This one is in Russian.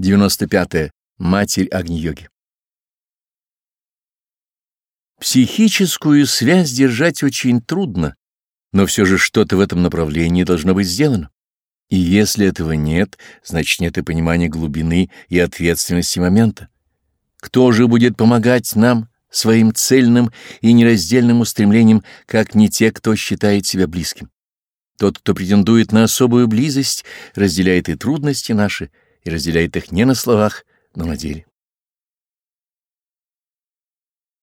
95. -е. Матерь Агни-йоги Психическую связь держать очень трудно, но все же что-то в этом направлении должно быть сделано. И если этого нет, значит нет и понимания глубины и ответственности момента. Кто же будет помогать нам своим цельным и нераздельным устремлением, как не те, кто считает себя близким? Тот, кто претендует на особую близость, разделяет и трудности наши, и разделяет их не на словах, но на деле.